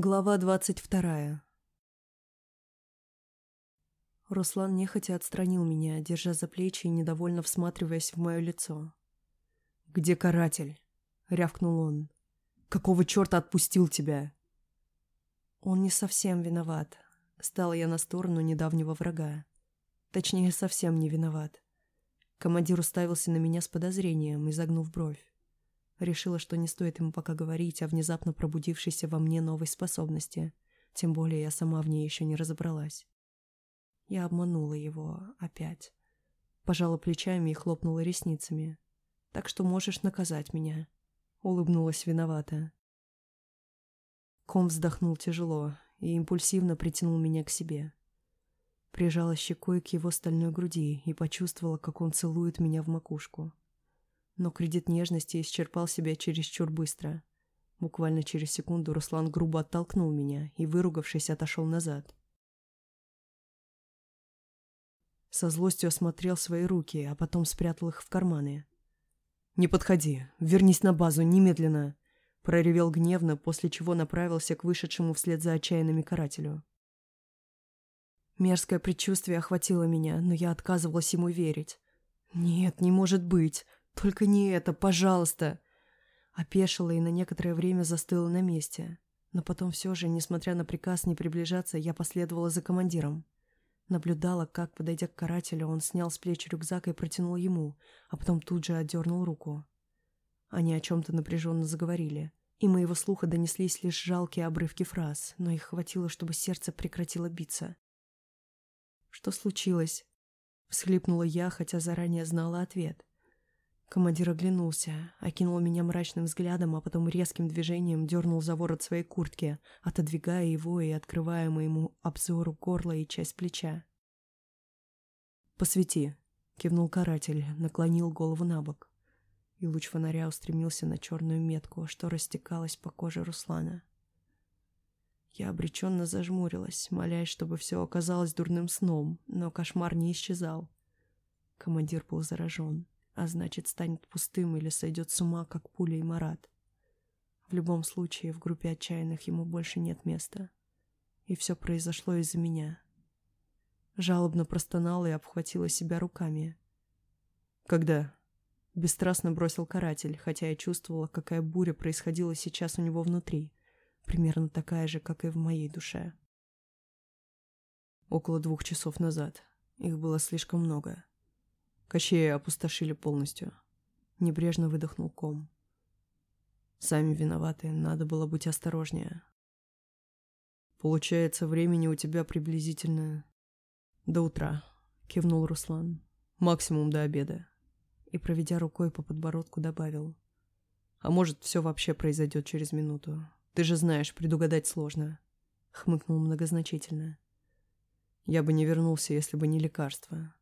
Глава двадцать вторая. Руслан нехотя отстранил меня, держа за плечи и недовольно всматриваясь в мое лицо. «Где каратель?» — рявкнул он. «Какого черта отпустил тебя?» Он не совсем виноват. Стала я на сторону недавнего врага. Точнее, совсем не виноват. Командир уставился на меня с подозрением, изогнув бровь. Решила, что не стоит ему пока говорить о внезапно пробудившейся во мне новой способности. Тем более я сама в ней еще не разобралась. Я обманула его опять. Пожала плечами и хлопнула ресницами. «Так что можешь наказать меня», — улыбнулась виновата. Ком вздохнул тяжело и импульсивно притянул меня к себе. Прижала щекой к его стальной груди и почувствовала, как он целует меня в макушку но кредит нежности исчерпал себя чересчур быстро. Буквально через секунду Руслан грубо оттолкнул меня и, выругавшись, отошел назад. Со злостью осмотрел свои руки, а потом спрятал их в карманы. «Не подходи! Вернись на базу, немедленно!» проревел гневно, после чего направился к вышедшему вслед за отчаянными карателю. Мерзкое предчувствие охватило меня, но я отказывалась ему верить. «Нет, не может быть! Только не это, пожалуйста!» Опешила и на некоторое время застыла на месте. Но потом все же, несмотря на приказ не приближаться, я последовала за командиром. Наблюдала, как, подойдя к карателю, он снял с плеч рюкзак и протянул ему, а потом тут же отдернул руку. Они о чем-то напряженно заговорили, и моего слуха донеслись лишь жалкие обрывки фраз, но их хватило, чтобы сердце прекратило биться. «Что случилось?» — всхлипнула я, хотя заранее знала ответ. Командир оглянулся, окинул меня мрачным взглядом, а потом резким движением дернул за ворот своей куртки, отодвигая его и открывая моему обзору горло и часть плеча. «Посвети», — кивнул каратель, наклонил голову на бок. И луч фонаря устремился на черную метку, что растекалась по коже Руслана. Я обреченно зажмурилась, молясь, чтобы все оказалось дурным сном, но кошмар не исчезал. Командир был заражен а значит, станет пустым или сойдет с ума, как пуля и Марат. В любом случае, в группе отчаянных ему больше нет места. И все произошло из-за меня. Жалобно простонала и обхватила себя руками. «Когда?» Бесстрастно бросил каратель, хотя я чувствовала, какая буря происходила сейчас у него внутри, примерно такая же, как и в моей душе. Около двух часов назад. Их было слишком много. Кощея опустошили полностью. Небрежно выдохнул ком. Сами виноваты, надо было быть осторожнее. Получается, времени у тебя приблизительно до утра, кивнул Руслан. Максимум до обеда. И, проведя рукой по подбородку, добавил. А может, все вообще произойдет через минуту. Ты же знаешь, предугадать сложно. Хмыкнул многозначительно. Я бы не вернулся, если бы не лекарство.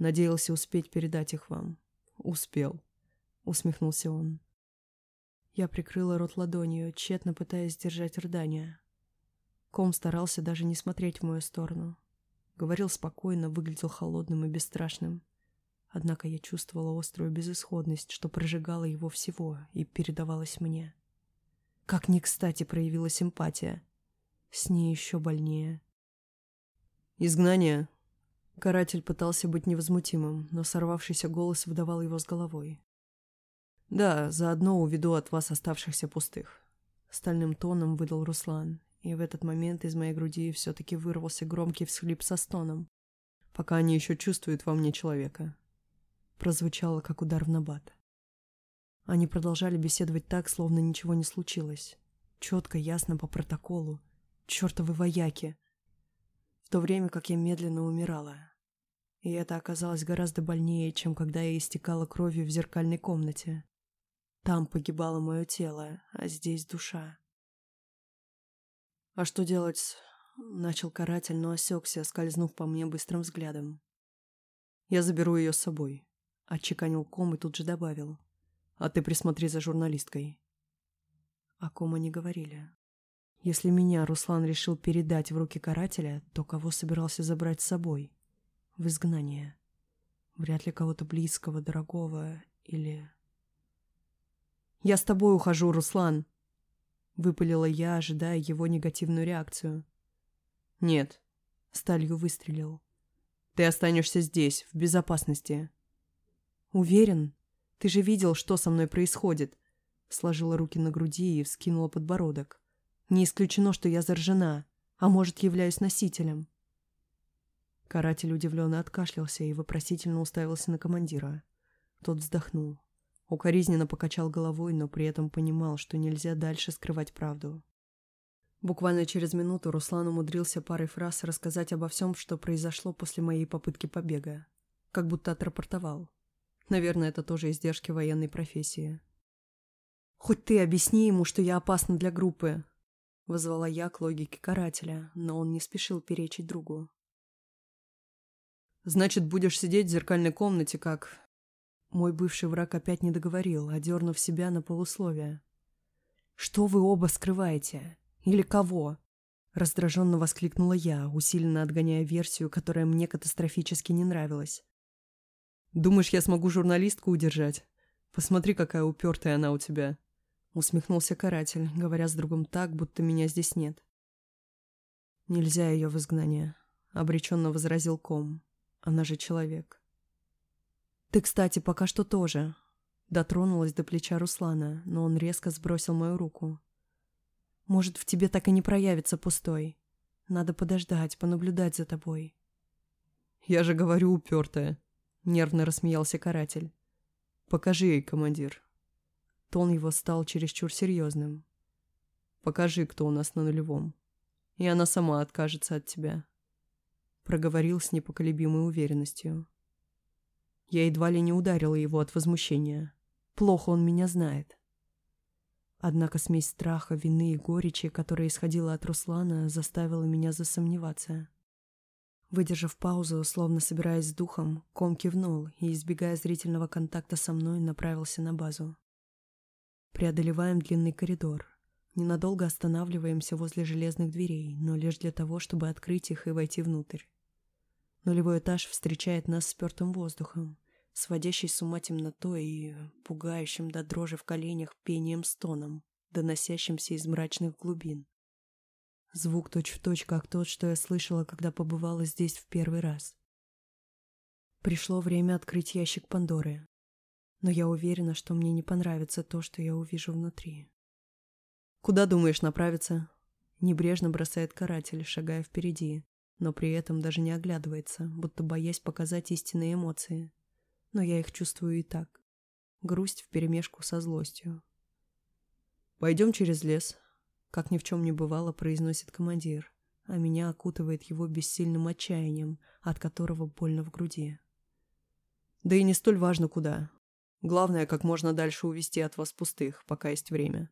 Надеялся успеть передать их вам. Успел. Усмехнулся он. Я прикрыла рот ладонью, тщетно пытаясь сдержать рыдания. Ком старался даже не смотреть в мою сторону. Говорил спокойно, выглядел холодным и бесстрашным. Однако я чувствовала острую безысходность, что прожигала его всего и передавалась мне. Как ни кстати проявилась эмпатия. С ней еще больнее. «Изгнание Каратель пытался быть невозмутимым, но сорвавшийся голос выдавал его с головой. «Да, заодно уведу от вас оставшихся пустых», — стальным тоном выдал Руслан, и в этот момент из моей груди все-таки вырвался громкий всхлип со стоном, пока они еще чувствуют во мне человека. Прозвучало, как удар в набат. Они продолжали беседовать так, словно ничего не случилось. Четко, ясно, по протоколу. Чертовы вояки. В то время как я медленно умирала, и это оказалось гораздо больнее, чем когда я истекала кровью в зеркальной комнате. Там погибало мое тело, а здесь душа. «А что делать?» — начал каратель, но осекся, скользнув по мне быстрым взглядом. «Я заберу ее с собой», — отчеканил ком и тут же добавил. «А ты присмотри за журналисткой». О ком они говорили. Если меня Руслан решил передать в руки карателя, то кого собирался забрать с собой? В изгнание. Вряд ли кого-то близкого, дорогого или... «Я с тобой ухожу, Руслан!» Выпалила я, ожидая его негативную реакцию. «Нет», — сталью выстрелил. «Ты останешься здесь, в безопасности». «Уверен? Ты же видел, что со мной происходит?» Сложила руки на груди и вскинула подбородок. «Не исключено, что я заражена, а может, являюсь носителем». Каратель удивленно откашлялся и вопросительно уставился на командира. Тот вздохнул. Укоризненно покачал головой, но при этом понимал, что нельзя дальше скрывать правду. Буквально через минуту Руслан умудрился парой фраз рассказать обо всем, что произошло после моей попытки побега. Как будто отрапортовал. Наверное, это тоже издержки военной профессии. «Хоть ты объясни ему, что я опасна для группы!» Вызвала я к логике карателя, но он не спешил перечить другу. Значит, будешь сидеть в зеркальной комнате, как...» Мой бывший враг опять не договорил, одернув себя на полусловие. «Что вы оба скрываете? Или кого?» Раздраженно воскликнула я, усиленно отгоняя версию, которая мне катастрофически не нравилась. «Думаешь, я смогу журналистку удержать? Посмотри, какая упертая она у тебя!» Усмехнулся каратель, говоря с другом так, будто меня здесь нет. «Нельзя ее в изгнание», — обреченно возразил ком. Она же человек. Ты, кстати, пока что тоже. Дотронулась до плеча Руслана, но он резко сбросил мою руку. Может, в тебе так и не проявится пустой. Надо подождать, понаблюдать за тобой. Я же говорю, упертая. Нервно рассмеялся каратель. Покажи ей, командир. Тон его стал чересчур серьезным. Покажи, кто у нас на нулевом. И она сама откажется от тебя проговорил с непоколебимой уверенностью. Я едва ли не ударила его от возмущения. Плохо он меня знает. Однако смесь страха, вины и горечи, которая исходила от Руслана, заставила меня засомневаться. Выдержав паузу, словно собираясь с духом, ком кивнул и, избегая зрительного контакта со мной, направился на базу. Преодолеваем длинный коридор. Ненадолго останавливаемся возле железных дверей, но лишь для того, чтобы открыть их и войти внутрь. Нулевой этаж встречает нас спертым воздухом, сводящий с ума темнотой и пугающим до дрожи в коленях пением-стоном, доносящимся из мрачных глубин. Звук точь-в-точь, точь, как тот, что я слышала, когда побывала здесь в первый раз. Пришло время открыть ящик Пандоры, но я уверена, что мне не понравится то, что я увижу внутри. «Куда думаешь направиться?» Небрежно бросает каратель, шагая впереди, но при этом даже не оглядывается, будто боясь показать истинные эмоции. Но я их чувствую и так. Грусть вперемешку со злостью. «Пойдем через лес», — как ни в чем не бывало, произносит командир, а меня окутывает его бессильным отчаянием, от которого больно в груди. «Да и не столь важно, куда. Главное, как можно дальше увести от вас пустых, пока есть время».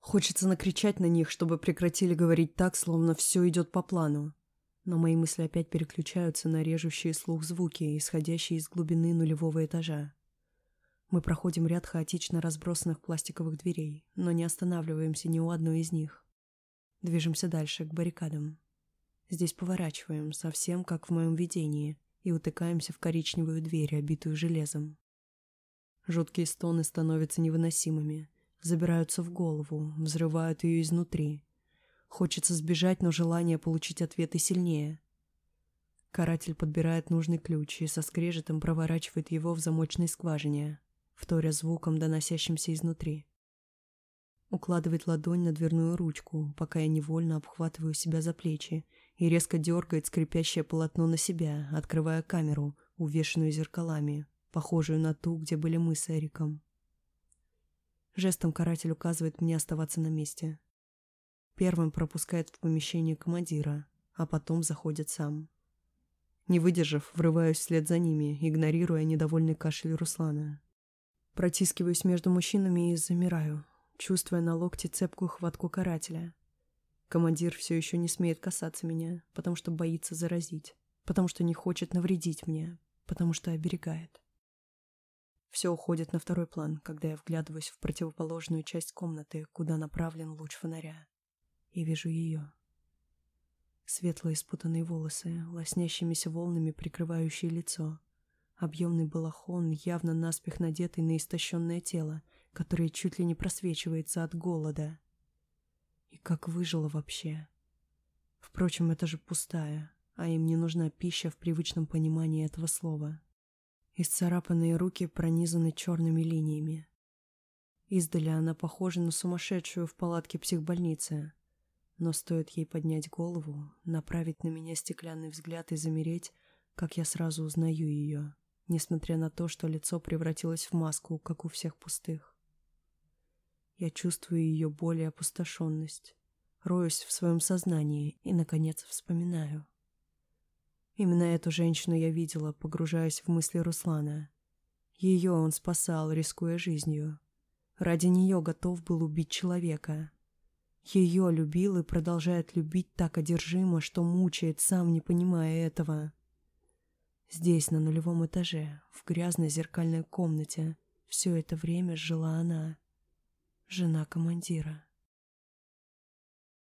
Хочется накричать на них, чтобы прекратили говорить так, словно все идет по плану. Но мои мысли опять переключаются на режущие слух звуки, исходящие из глубины нулевого этажа. Мы проходим ряд хаотично разбросанных пластиковых дверей, но не останавливаемся ни у одной из них. Движемся дальше, к баррикадам. Здесь поворачиваем, совсем как в моем видении, и утыкаемся в коричневую дверь, обитую железом. Жуткие стоны становятся невыносимыми, забираются в голову, взрывают ее изнутри. Хочется сбежать, но желание получить ответы сильнее. Каратель подбирает нужный ключ и со скрежетом проворачивает его в замочной скважине, вторя звуком, доносящимся изнутри. Укладывает ладонь на дверную ручку, пока я невольно обхватываю себя за плечи и резко дергает скрипящее полотно на себя, открывая камеру, увешанную зеркалами, похожую на ту, где были мы с Эриком. Жестом каратель указывает мне оставаться на месте. Первым пропускает в помещение командира, а потом заходит сам. Не выдержав, врываюсь вслед за ними, игнорируя недовольный кашель Руслана. Протискиваюсь между мужчинами и замираю, чувствуя на локте цепкую хватку карателя. Командир все еще не смеет касаться меня, потому что боится заразить, потому что не хочет навредить мне, потому что оберегает. Все уходит на второй план, когда я вглядываюсь в противоположную часть комнаты, куда направлен луч фонаря. И вижу ее. Светлые спутанные волосы, лоснящимися волнами прикрывающие лицо. Объемный балахон, явно наспех надетый на истощенное тело, которое чуть ли не просвечивается от голода, И как выжила вообще? Впрочем, это же пустая, а им не нужна пища в привычном понимании этого слова. Исцарапанные руки пронизаны черными линиями. Издали она похожа на сумасшедшую в палатке психбольницы. Но стоит ей поднять голову, направить на меня стеклянный взгляд и замереть, как я сразу узнаю ее, несмотря на то, что лицо превратилось в маску, как у всех пустых. Я чувствую ее боль и опустошенность, роюсь в своем сознании и, наконец, вспоминаю. Именно эту женщину я видела, погружаясь в мысли Руслана. Ее он спасал, рискуя жизнью. Ради нее готов был убить человека. Ее любил и продолжает любить так одержимо, что мучает, сам не понимая этого. Здесь, на нулевом этаже, в грязной зеркальной комнате, все это время жила она, жена командира.